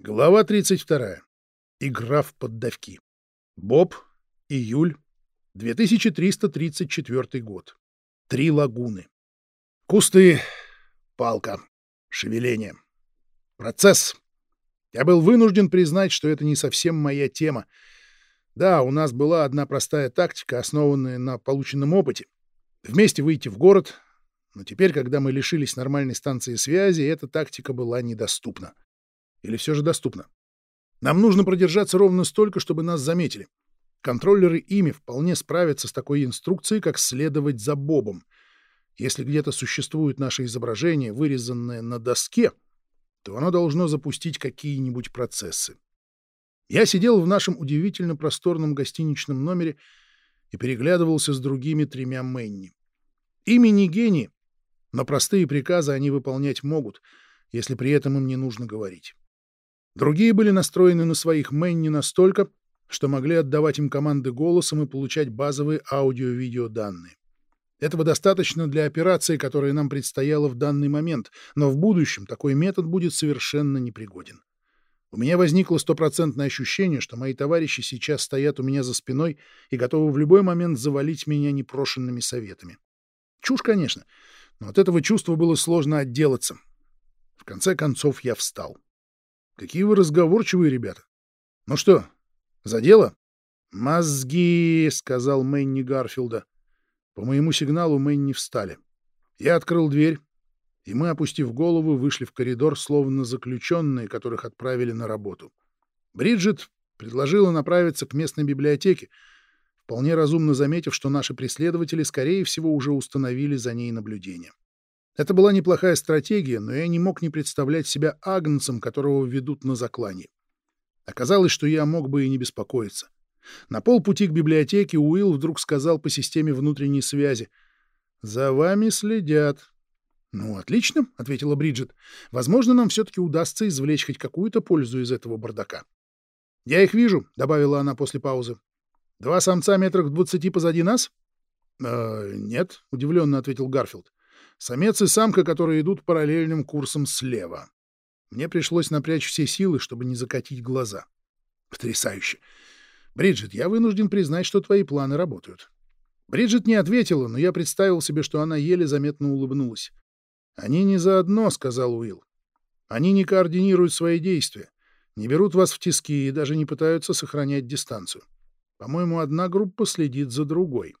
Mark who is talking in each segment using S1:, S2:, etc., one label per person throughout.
S1: Глава 32. Игра в поддавки. Боб. Июль. 2334 год. Три лагуны. Кусты. Палка. Шевеление. Процесс. Я был вынужден признать, что это не совсем моя тема. Да, у нас была одна простая тактика, основанная на полученном опыте. Вместе выйти в город, но теперь, когда мы лишились нормальной станции связи, эта тактика была недоступна. Или все же доступно? Нам нужно продержаться ровно столько, чтобы нас заметили. Контроллеры ими вполне справятся с такой инструкцией, как следовать за Бобом. Если где-то существует наше изображение, вырезанное на доске, то оно должно запустить какие-нибудь процессы. Я сидел в нашем удивительно просторном гостиничном номере и переглядывался с другими тремя Мэнни. Ими не гении, но простые приказы они выполнять могут, если при этом им не нужно говорить. Другие были настроены на своих Мэнни настолько, что могли отдавать им команды голосом и получать базовые аудио-видео данные. Этого достаточно для операции, которая нам предстояла в данный момент, но в будущем такой метод будет совершенно непригоден. У меня возникло стопроцентное ощущение, что мои товарищи сейчас стоят у меня за спиной и готовы в любой момент завалить меня непрошенными советами. Чушь, конечно, но от этого чувства было сложно отделаться. В конце концов я встал. Какие вы разговорчивые ребята. Ну что, за дело? Мозги, сказал Мэнни Гарфилда. По моему сигналу Мэнни встали. Я открыл дверь, и мы, опустив голову, вышли в коридор, словно заключенные, которых отправили на работу. Бриджит предложила направиться к местной библиотеке, вполне разумно заметив, что наши преследователи, скорее всего, уже установили за ней наблюдение. Это была неплохая стратегия, но я не мог не представлять себя агнцем, которого ведут на заклане. Оказалось, что я мог бы и не беспокоиться. На полпути к библиотеке Уилл вдруг сказал по системе внутренней связи. «За вами следят». «Ну, отлично», — ответила Бриджит. «Возможно, нам все-таки удастся извлечь хоть какую-то пользу из этого бардака». «Я их вижу», — добавила она после паузы. «Два самца метрах двадцати позади нас?» «Э, «Нет», — удивленно ответил Гарфилд. Самец и самка, которые идут параллельным курсом слева. Мне пришлось напрячь все силы, чтобы не закатить глаза. Потрясающе. Бриджит, я вынужден признать, что твои планы работают. Бриджит не ответила, но я представил себе, что она еле заметно улыбнулась. «Они не заодно», — сказал Уилл. «Они не координируют свои действия, не берут вас в тиски и даже не пытаются сохранять дистанцию. По-моему, одна группа следит за другой.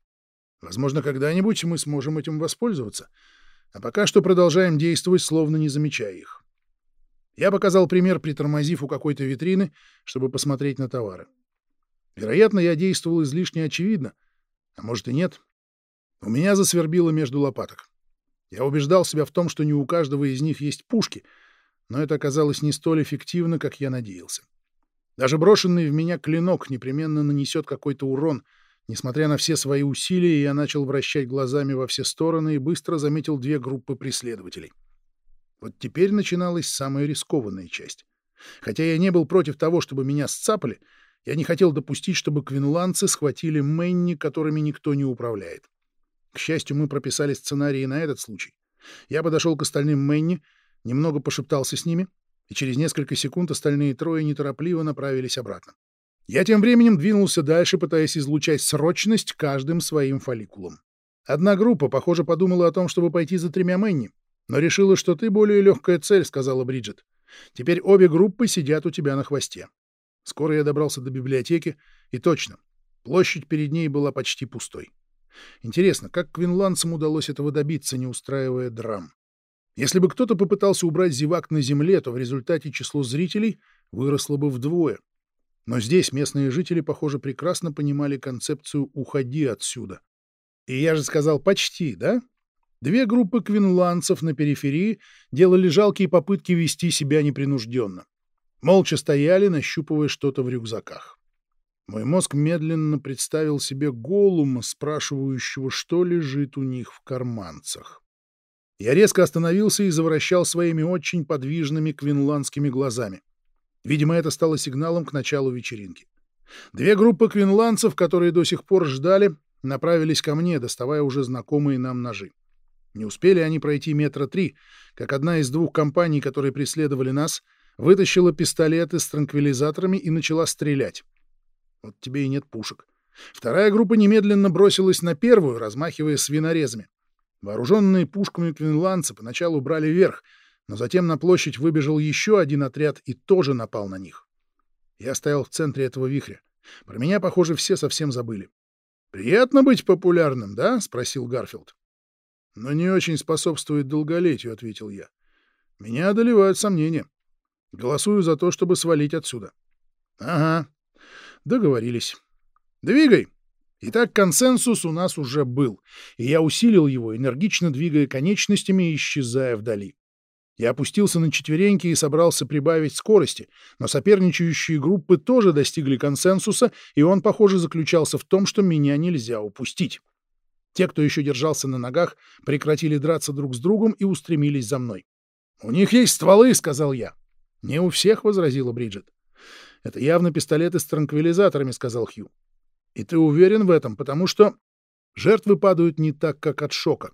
S1: Возможно, когда-нибудь мы сможем этим воспользоваться. А пока что продолжаем действовать, словно не замечая их. Я показал пример, притормозив у какой-то витрины, чтобы посмотреть на товары. Вероятно, я действовал излишне очевидно, а может и нет. У меня засвербило между лопаток. Я убеждал себя в том, что не у каждого из них есть пушки, но это оказалось не столь эффективно, как я надеялся. Даже брошенный в меня клинок непременно нанесет какой-то урон — Несмотря на все свои усилия, я начал вращать глазами во все стороны и быстро заметил две группы преследователей. Вот теперь начиналась самая рискованная часть. Хотя я не был против того, чтобы меня сцапали, я не хотел допустить, чтобы квинландцы схватили Мэнни, которыми никто не управляет. К счастью, мы прописали сценарии на этот случай. Я подошел к остальным Мэнни, немного пошептался с ними, и через несколько секунд остальные трое неторопливо направились обратно. Я тем временем двинулся дальше, пытаясь излучать срочность каждым своим фолликулом. Одна группа, похоже, подумала о том, чтобы пойти за тремя Мэнни, но решила, что ты более легкая цель, — сказала Бриджит. Теперь обе группы сидят у тебя на хвосте. Скоро я добрался до библиотеки, и точно, площадь перед ней была почти пустой. Интересно, как квинландцам удалось этого добиться, не устраивая драм? Если бы кто-то попытался убрать зевак на земле, то в результате число зрителей выросло бы вдвое. Но здесь местные жители, похоже, прекрасно понимали концепцию «уходи отсюда». И я же сказал «почти», да? Две группы квинландцев на периферии делали жалкие попытки вести себя непринужденно. Молча стояли, нащупывая что-то в рюкзаках. Мой мозг медленно представил себе голума, спрашивающего, что лежит у них в карманцах. Я резко остановился и завращал своими очень подвижными квинландскими глазами. Видимо, это стало сигналом к началу вечеринки. Две группы квинландцев, которые до сих пор ждали, направились ко мне, доставая уже знакомые нам ножи. Не успели они пройти метра три, как одна из двух компаний, которые преследовали нас, вытащила пистолеты с транквилизаторами и начала стрелять. Вот тебе и нет пушек. Вторая группа немедленно бросилась на первую, размахивая свинорезами. Вооруженные пушками квинландцы поначалу брали верх, но затем на площадь выбежал еще один отряд и тоже напал на них. Я стоял в центре этого вихря. Про меня, похоже, все совсем забыли. «Приятно быть популярным, да?» — спросил Гарфилд. «Но не очень способствует долголетию», — ответил я. «Меня одолевают сомнения. Голосую за то, чтобы свалить отсюда». «Ага. Договорились. Двигай!» Итак, консенсус у нас уже был, и я усилил его, энергично двигая конечностями и исчезая вдали. Я опустился на четвереньки и собрался прибавить скорости, но соперничающие группы тоже достигли консенсуса, и он, похоже, заключался в том, что меня нельзя упустить. Те, кто еще держался на ногах, прекратили драться друг с другом и устремились за мной. «У них есть стволы», — сказал я. «Не у всех», — возразила Бриджит. «Это явно пистолеты с транквилизаторами», — сказал Хью. «И ты уверен в этом, потому что жертвы падают не так, как от шока.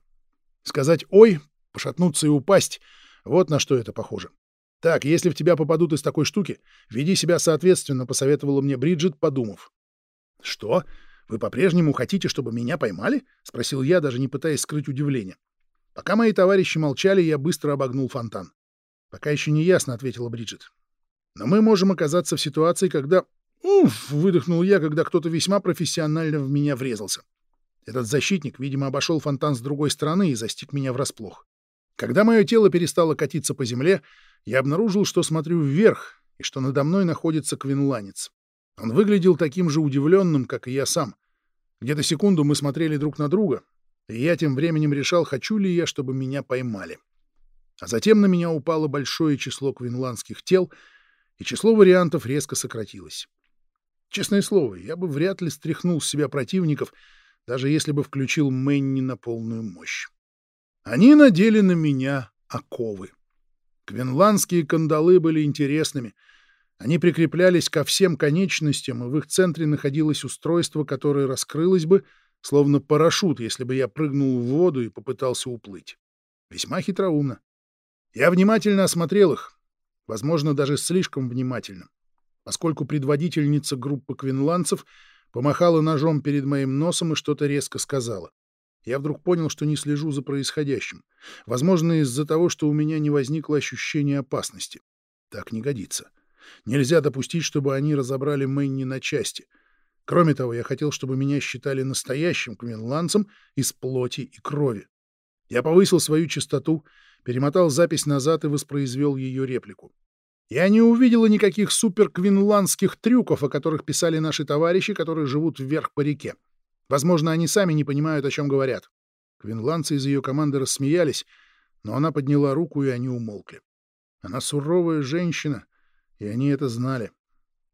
S1: Сказать «ой», пошатнуться и упасть — вот на что это похоже. Так, если в тебя попадут из такой штуки, веди себя соответственно, посоветовала мне Бриджит, подумав. Что? Вы по-прежнему хотите, чтобы меня поймали? спросил я, даже не пытаясь скрыть удивление. Пока мои товарищи молчали, я быстро обогнул фонтан. Пока еще не ясно, ответила Бриджит. Но мы можем оказаться в ситуации, когда... Уф! выдохнул я, когда кто-то весьма профессионально в меня врезался. Этот защитник, видимо, обошел фонтан с другой стороны и застиг меня врасплох. Когда мое тело перестало катиться по земле, я обнаружил, что смотрю вверх и что надо мной находится квинланец. Он выглядел таким же удивленным, как и я сам. Где-то секунду мы смотрели друг на друга, и я тем временем решал, хочу ли я, чтобы меня поймали. А затем на меня упало большое число квинландских тел, и число вариантов резко сократилось. Честное слово, я бы вряд ли стряхнул с себя противников, даже если бы включил Мэнни на полную мощь. Они надели на меня оковы. Квинландские кандалы были интересными. Они прикреплялись ко всем конечностям, и в их центре находилось устройство, которое раскрылось бы, словно парашют, если бы я прыгнул в воду и попытался уплыть. Весьма хитроумно. Я внимательно осмотрел их, возможно, даже слишком внимательно, поскольку предводительница группы квинландцев помахала ножом перед моим носом и что-то резко сказала я вдруг понял, что не слежу за происходящим. Возможно, из-за того, что у меня не возникло ощущения опасности. Так не годится. Нельзя допустить, чтобы они разобрали Мэнни на части. Кроме того, я хотел, чтобы меня считали настоящим квинландцем из плоти и крови. Я повысил свою частоту, перемотал запись назад и воспроизвел ее реплику. Я не увидела никаких суперквинландских трюков, о которых писали наши товарищи, которые живут вверх по реке. Возможно, они сами не понимают, о чем говорят. Квинландцы из ее команды рассмеялись, но она подняла руку, и они умолкли. Она суровая женщина, и они это знали.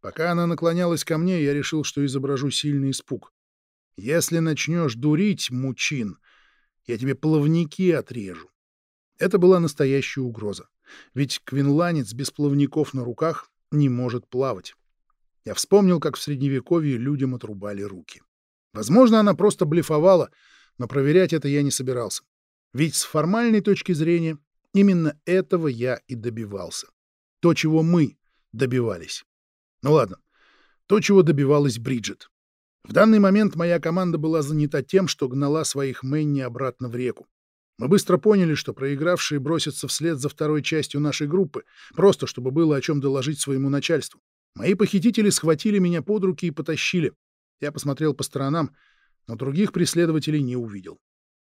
S1: Пока она наклонялась ко мне, я решил, что изображу сильный испуг. «Если начнешь дурить, мучин, я тебе плавники отрежу». Это была настоящая угроза. Ведь квинланец без плавников на руках не может плавать. Я вспомнил, как в Средневековье людям отрубали руки. Возможно, она просто блефовала, но проверять это я не собирался. Ведь с формальной точки зрения именно этого я и добивался. То, чего мы добивались. Ну ладно, то, чего добивалась Бриджит. В данный момент моя команда была занята тем, что гнала своих Мэнни обратно в реку. Мы быстро поняли, что проигравшие бросятся вслед за второй частью нашей группы, просто чтобы было о чем доложить своему начальству. Мои похитители схватили меня под руки и потащили. Я посмотрел по сторонам, но других преследователей не увидел.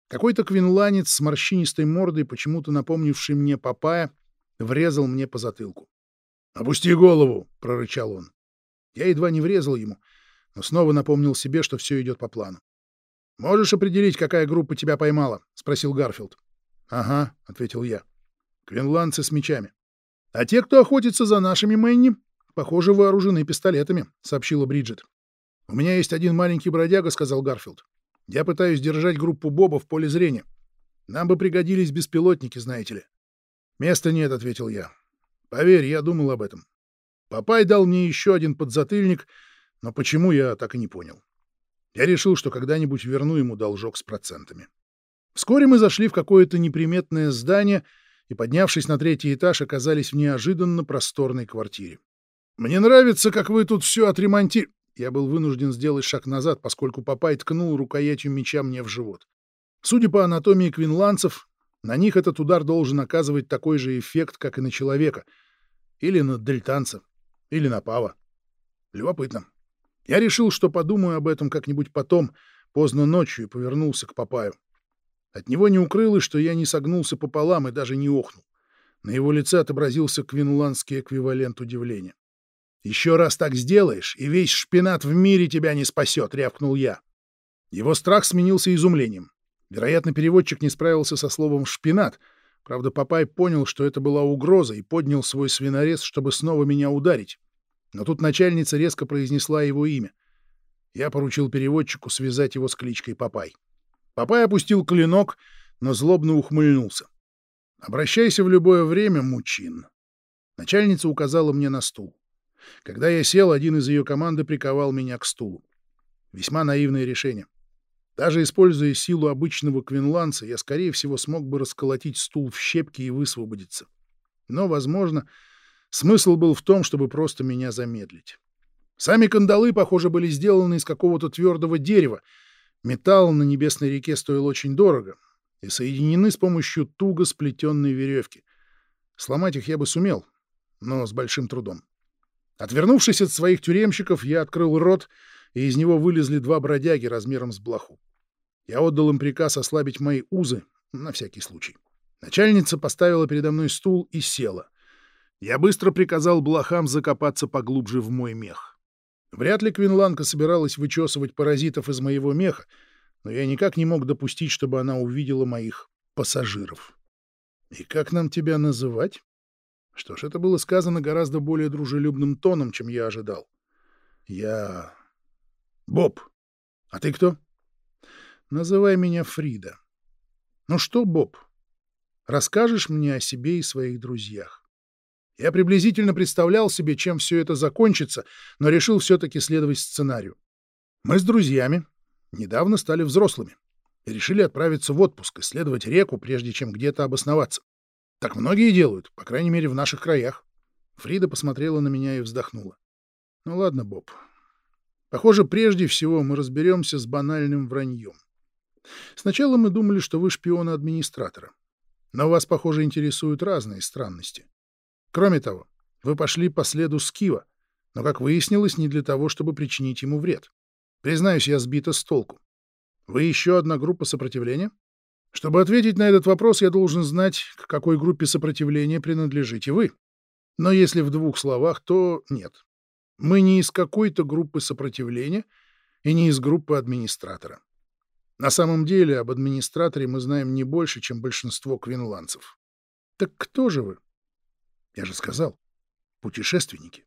S1: Какой-то квинланец с морщинистой мордой, почему-то напомнивший мне Папая, врезал мне по затылку. «Опусти голову!» — прорычал он. Я едва не врезал ему, но снова напомнил себе, что все идет по плану. «Можешь определить, какая группа тебя поймала?» — спросил Гарфилд. «Ага», — ответил я. «Квинландцы с мечами». «А те, кто охотится за нашими Мэнни, похоже, вооружены пистолетами», — сообщила Бриджит. «У меня есть один маленький бродяга», — сказал Гарфилд. «Я пытаюсь держать группу Боба в поле зрения. Нам бы пригодились беспилотники, знаете ли». «Места нет», — ответил я. «Поверь, я думал об этом. Папай дал мне еще один подзатыльник, но почему, я так и не понял. Я решил, что когда-нибудь верну ему должок с процентами». Вскоре мы зашли в какое-то неприметное здание, и, поднявшись на третий этаж, оказались в неожиданно просторной квартире. «Мне нравится, как вы тут все отремонтировали». Я был вынужден сделать шаг назад, поскольку Папай ткнул рукоятью меча мне в живот. Судя по анатомии квинландцев, на них этот удар должен оказывать такой же эффект, как и на человека. Или на дельтанца. Или на пава. Любопытно. Я решил, что подумаю об этом как-нибудь потом, поздно ночью, и повернулся к Папаю. От него не укрылось, что я не согнулся пополам и даже не охнул. На его лице отобразился квинландский эквивалент удивления. «Еще раз так сделаешь, и весь шпинат в мире тебя не спасет», — рявкнул я. Его страх сменился изумлением. Вероятно, переводчик не справился со словом «шпинат». Правда, Папай понял, что это была угроза, и поднял свой свинорез, чтобы снова меня ударить. Но тут начальница резко произнесла его имя. Я поручил переводчику связать его с кличкой Папай. Папай опустил клинок, но злобно ухмыльнулся. «Обращайся в любое время, мучин». Начальница указала мне на стул. Когда я сел, один из ее команды приковал меня к стулу. Весьма наивное решение. Даже используя силу обычного квинландца, я, скорее всего, смог бы расколотить стул в щепки и высвободиться. Но, возможно, смысл был в том, чтобы просто меня замедлить. Сами кандалы, похоже, были сделаны из какого-то твердого дерева. Металл на небесной реке стоил очень дорого и соединены с помощью туго сплетенной веревки. Сломать их я бы сумел, но с большим трудом. Отвернувшись от своих тюремщиков, я открыл рот, и из него вылезли два бродяги размером с блоху. Я отдал им приказ ослабить мои узы, на всякий случай. Начальница поставила передо мной стул и села. Я быстро приказал блохам закопаться поглубже в мой мех. Вряд ли Квинланка собиралась вычесывать паразитов из моего меха, но я никак не мог допустить, чтобы она увидела моих пассажиров. И как нам тебя называть? Что ж, это было сказано гораздо более дружелюбным тоном, чем я ожидал. Я... Боб. А ты кто? Называй меня Фрида. Ну что, Боб, расскажешь мне о себе и своих друзьях? Я приблизительно представлял себе, чем все это закончится, но решил все-таки следовать сценарию. Мы с друзьями недавно стали взрослыми и решили отправиться в отпуск, исследовать реку, прежде чем где-то обосноваться. Так многие делают, по крайней мере, в наших краях. Фрида посмотрела на меня и вздохнула. Ну ладно, Боб. Похоже, прежде всего мы разберемся с банальным враньем. Сначала мы думали, что вы шпионы администратора. Но вас, похоже, интересуют разные странности. Кроме того, вы пошли по следу Скива, но, как выяснилось, не для того, чтобы причинить ему вред. Признаюсь, я сбита с толку. Вы еще одна группа сопротивления? Чтобы ответить на этот вопрос, я должен знать, к какой группе сопротивления принадлежите вы. Но если в двух словах, то нет. Мы не из какой-то группы сопротивления и не из группы администратора. На самом деле об администраторе мы знаем не больше, чем большинство квинландцев. Так кто же вы? Я же сказал, путешественники.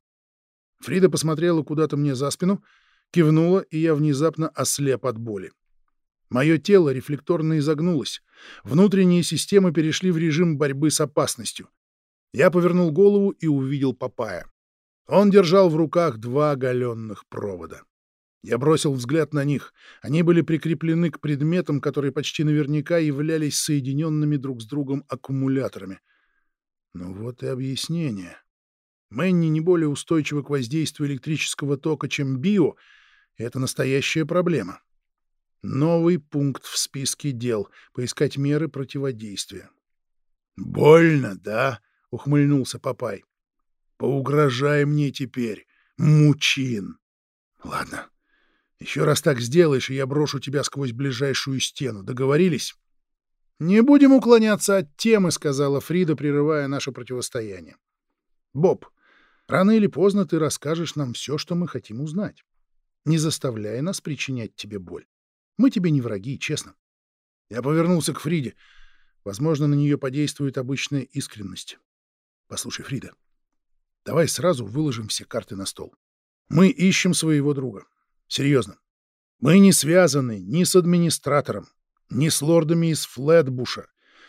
S1: Фрида посмотрела куда-то мне за спину, кивнула, и я внезапно ослеп от боли. Мое тело рефлекторно изогнулось. Внутренние системы перешли в режим борьбы с опасностью. Я повернул голову и увидел Папая. Он держал в руках два оголенных провода. Я бросил взгляд на них. Они были прикреплены к предметам, которые почти наверняка являлись соединенными друг с другом аккумуляторами. Ну вот и объяснение. Мэнни не более устойчива к воздействию электрического тока, чем био, это настоящая проблема. Новый пункт в списке дел — поискать меры противодействия. «Больно, да?» — ухмыльнулся Папай. «Поугрожай мне теперь, мучин!» «Ладно, еще раз так сделаешь, и я брошу тебя сквозь ближайшую стену. Договорились? — Не будем уклоняться от темы, — сказала Фрида, прерывая наше противостояние. — Боб, рано или поздно ты расскажешь нам все, что мы хотим узнать, не заставляя нас причинять тебе боль. Мы тебе не враги, честно. Я повернулся к Фриде. Возможно, на нее подействует обычная искренность. Послушай, Фрида, давай сразу выложим все карты на стол. Мы ищем своего друга. Серьезно. Мы не связаны ни с администратором, ни с лордами из Флетбуша,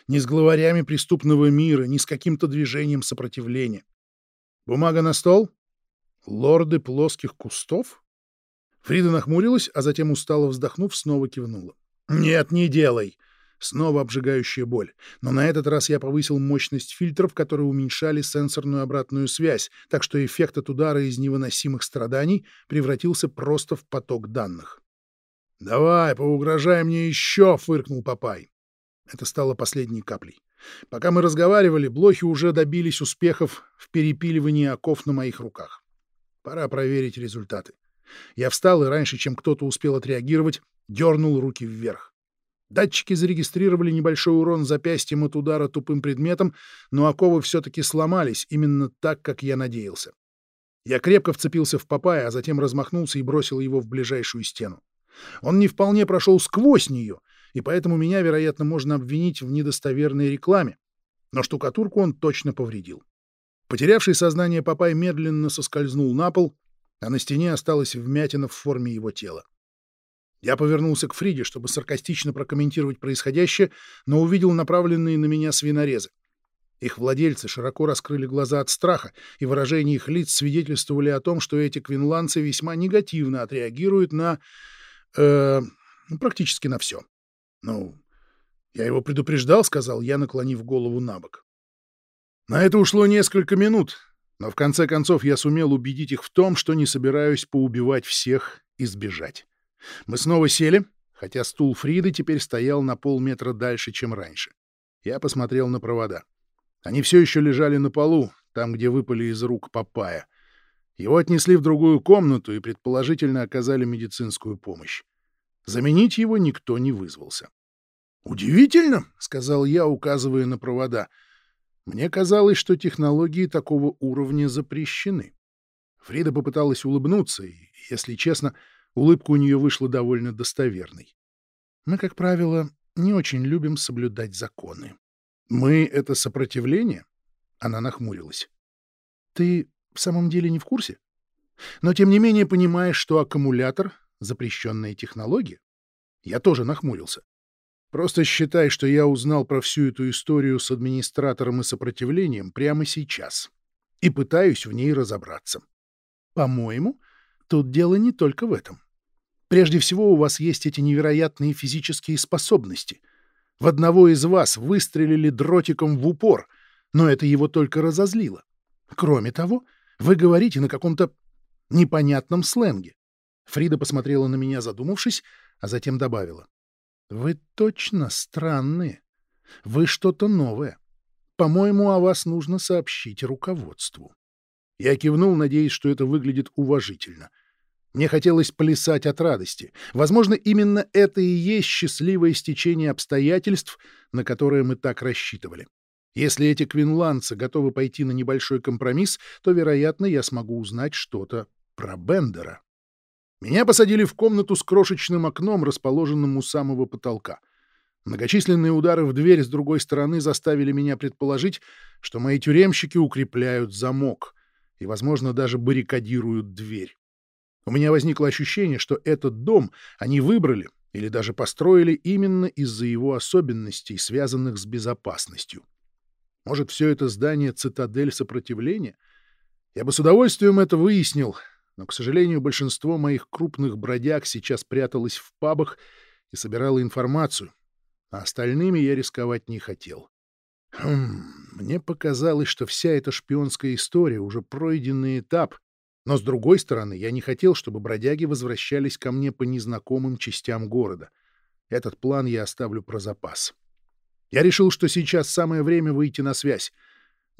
S1: ни с главарями преступного мира, ни с каким-то движением сопротивления. Бумага на стол? Лорды плоских кустов? Фрида нахмурилась, а затем, устало вздохнув, снова кивнула. «Нет, не делай. Снова обжигающая боль. Но на этот раз я повысил мощность фильтров, которые уменьшали сенсорную обратную связь, так что эффект от удара из невыносимых страданий превратился просто в поток данных. «Давай, поугрожай мне еще!» — фыркнул Папай. Это стало последней каплей. Пока мы разговаривали, блохи уже добились успехов в перепиливании оков на моих руках. Пора проверить результаты. Я встал и раньше, чем кто-то успел отреагировать, дернул руки вверх. Датчики зарегистрировали небольшой урон запястьем от удара тупым предметом, но оковы все-таки сломались именно так, как я надеялся. Я крепко вцепился в Папая, а затем размахнулся и бросил его в ближайшую стену. Он не вполне прошел сквозь нее, и поэтому меня, вероятно, можно обвинить в недостоверной рекламе, но штукатурку он точно повредил. Потерявший сознание Папай медленно соскользнул на пол, а на стене осталась вмятина в форме его тела. Я повернулся к Фриде, чтобы саркастично прокомментировать происходящее, но увидел направленные на меня свинорезы. Их владельцы широко раскрыли глаза от страха, и выражения их лиц свидетельствовали о том, что эти квинландцы весьма негативно отреагируют на... Э, ну, практически на все. «Ну, я его предупреждал», — сказал я, наклонив голову на бок. На это ушло несколько минут, но в конце концов я сумел убедить их в том, что не собираюсь поубивать всех и сбежать. Мы снова сели, хотя стул Фриды теперь стоял на полметра дальше, чем раньше. Я посмотрел на провода. Они все еще лежали на полу, там, где выпали из рук Папая. Его отнесли в другую комнату и, предположительно, оказали медицинскую помощь. Заменить его никто не вызвался. «Удивительно», — сказал я, указывая на провода. «Мне казалось, что технологии такого уровня запрещены». Фрида попыталась улыбнуться, и, если честно, Улыбка у нее вышла довольно достоверной. Мы, как правило, не очень любим соблюдать законы. Мы — это сопротивление? Она нахмурилась. Ты в самом деле не в курсе? Но, тем не менее, понимаешь, что аккумулятор — запрещенная технология? Я тоже нахмурился. Просто считай, что я узнал про всю эту историю с администратором и сопротивлением прямо сейчас и пытаюсь в ней разобраться. По-моему, Тут дело не только в этом. Прежде всего, у вас есть эти невероятные физические способности. В одного из вас выстрелили дротиком в упор, но это его только разозлило. Кроме того, вы говорите на каком-то непонятном сленге. Фрида посмотрела на меня, задумавшись, а затем добавила. «Вы точно странные. Вы что-то новое. По-моему, о вас нужно сообщить руководству». Я кивнул, надеясь, что это выглядит уважительно. Мне хотелось плясать от радости. Возможно, именно это и есть счастливое стечение обстоятельств, на которое мы так рассчитывали. Если эти квинландцы готовы пойти на небольшой компромисс, то, вероятно, я смогу узнать что-то про Бендера. Меня посадили в комнату с крошечным окном, расположенным у самого потолка. Многочисленные удары в дверь с другой стороны заставили меня предположить, что мои тюремщики укрепляют замок и, возможно, даже баррикадируют дверь. У меня возникло ощущение, что этот дом они выбрали или даже построили именно из-за его особенностей, связанных с безопасностью. Может, все это здание — цитадель сопротивления? Я бы с удовольствием это выяснил, но, к сожалению, большинство моих крупных бродяг сейчас пряталось в пабах и собирало информацию, а остальными я рисковать не хотел. Хм, мне показалось, что вся эта шпионская история уже пройденный этап, но, с другой стороны, я не хотел, чтобы бродяги возвращались ко мне по незнакомым частям города. Этот план я оставлю про запас. Я решил, что сейчас самое время выйти на связь.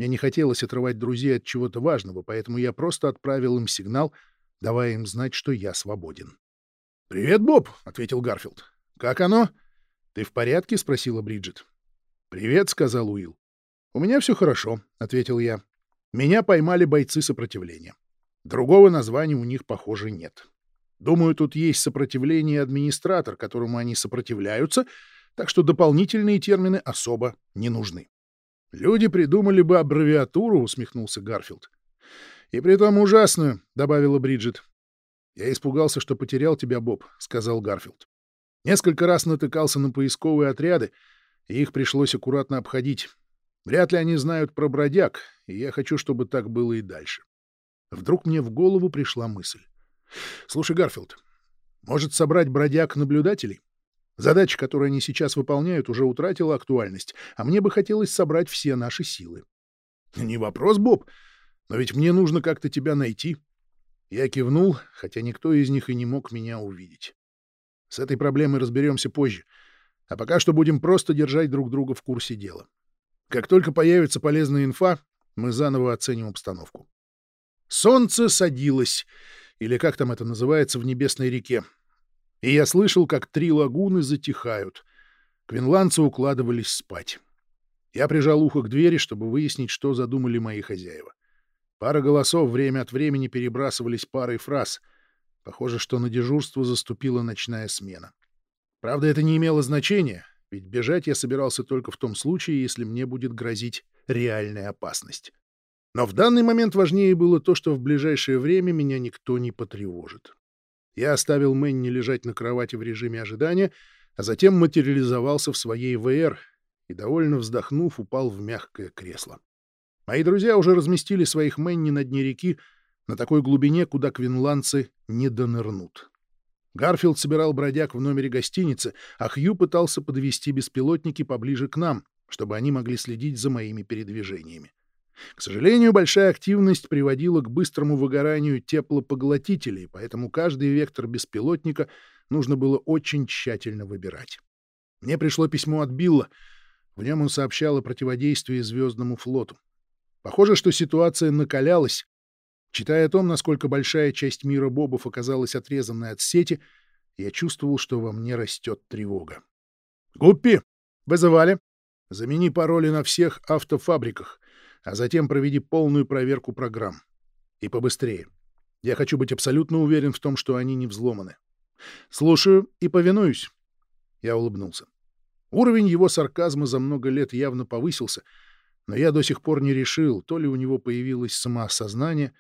S1: Мне не хотелось отрывать друзей от чего-то важного, поэтому я просто отправил им сигнал, давая им знать, что я свободен. «Привет, Боб!» — ответил Гарфилд. «Как оно?» «Ты в порядке?» — спросила Бриджит. «Привет», — сказал Уилл. «У меня все хорошо», — ответил я. «Меня поймали бойцы сопротивления. Другого названия у них, похоже, нет. Думаю, тут есть сопротивление и администратор, которому они сопротивляются, так что дополнительные термины особо не нужны. «Люди придумали бы аббревиатуру», — усмехнулся Гарфилд. «И при том ужасную», — добавила Бриджит. «Я испугался, что потерял тебя, Боб», — сказал Гарфилд. «Несколько раз натыкался на поисковые отряды, и их пришлось аккуратно обходить. Вряд ли они знают про бродяг, и я хочу, чтобы так было и дальше. Вдруг мне в голову пришла мысль. «Слушай, Гарфилд, может собрать бродяг-наблюдателей? Задача, которую они сейчас выполняют, уже утратила актуальность, а мне бы хотелось собрать все наши силы. — Не вопрос, Боб, но ведь мне нужно как-то тебя найти. Я кивнул, хотя никто из них и не мог меня увидеть. С этой проблемой разберемся позже, а пока что будем просто держать друг друга в курсе дела. Как только появится полезная инфа, мы заново оценим обстановку. Солнце садилось, или как там это называется, в небесной реке. И я слышал, как три лагуны затихают. Квинландцы укладывались спать. Я прижал ухо к двери, чтобы выяснить, что задумали мои хозяева. Пара голосов время от времени перебрасывались парой фраз. Похоже, что на дежурство заступила ночная смена. Правда, это не имело значения, ведь бежать я собирался только в том случае, если мне будет грозить реальная опасность. Но в данный момент важнее было то, что в ближайшее время меня никто не потревожит. Я оставил Мэнни лежать на кровати в режиме ожидания, а затем материализовался в своей ВР и, довольно вздохнув, упал в мягкое кресло. Мои друзья уже разместили своих Мэнни на дне реки на такой глубине, куда квинландцы не донырнут. Гарфилд собирал бродяг в номере гостиницы, а Хью пытался подвести беспилотники поближе к нам, чтобы они могли следить за моими передвижениями. К сожалению, большая активность приводила к быстрому выгоранию теплопоглотителей, поэтому каждый вектор беспилотника нужно было очень тщательно выбирать. Мне пришло письмо от Билла. В нем он сообщал о противодействии Звездному флоту. Похоже, что ситуация накалялась. Читая о том, насколько большая часть мира бобов оказалась отрезанной от сети, я чувствовал, что во мне растет тревога. «Гуппи! Вызывали! Замени пароли на всех автофабриках, а затем проведи полную проверку программ. И побыстрее. Я хочу быть абсолютно уверен в том, что они не взломаны. Слушаю и повинуюсь». Я улыбнулся. Уровень его сарказма за много лет явно повысился — но я до сих пор не решил, то ли у него появилось самоосознание,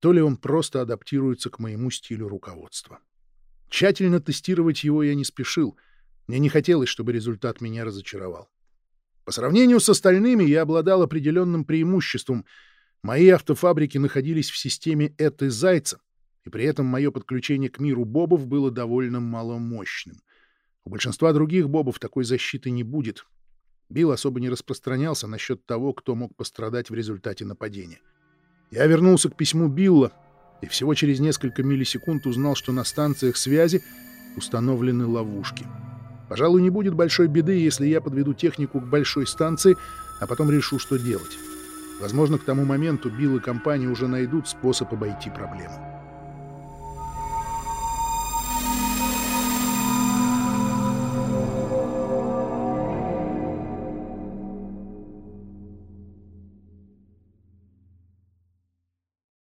S1: то ли он просто адаптируется к моему стилю руководства. Тщательно тестировать его я не спешил. Мне не хотелось, чтобы результат меня разочаровал. По сравнению с остальными я обладал определенным преимуществом. Мои автофабрики находились в системе Эты Зайца, и при этом мое подключение к миру бобов было довольно маломощным. У большинства других бобов такой защиты не будет, Билл особо не распространялся насчет того, кто мог пострадать в результате нападения. Я вернулся к письму Билла и всего через несколько миллисекунд узнал, что на станциях связи установлены ловушки. Пожалуй, не будет большой беды, если я подведу технику к большой станции, а потом решу, что делать. Возможно, к тому моменту Билл и компания уже найдут способ обойти проблему.